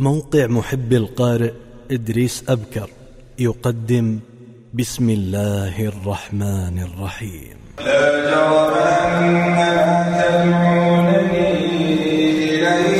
موقع محب القارئ إدريس أبكر يقدم بسم الله الرحمن الرحيم. لا جرم أن تدعونني إليه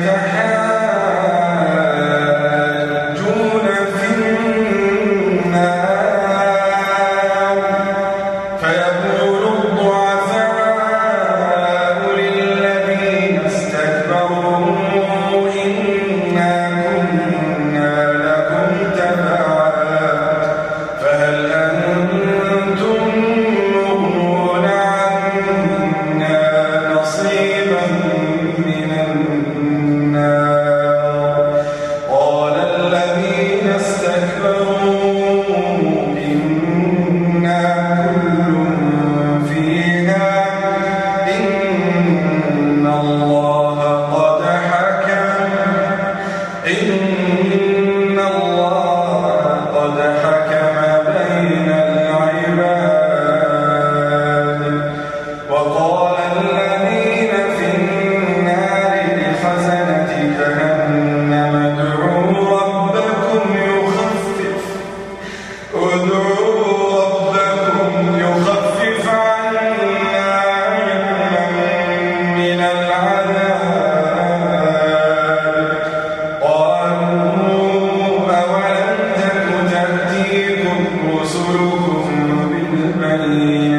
فحسبها Pero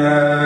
إِلَّا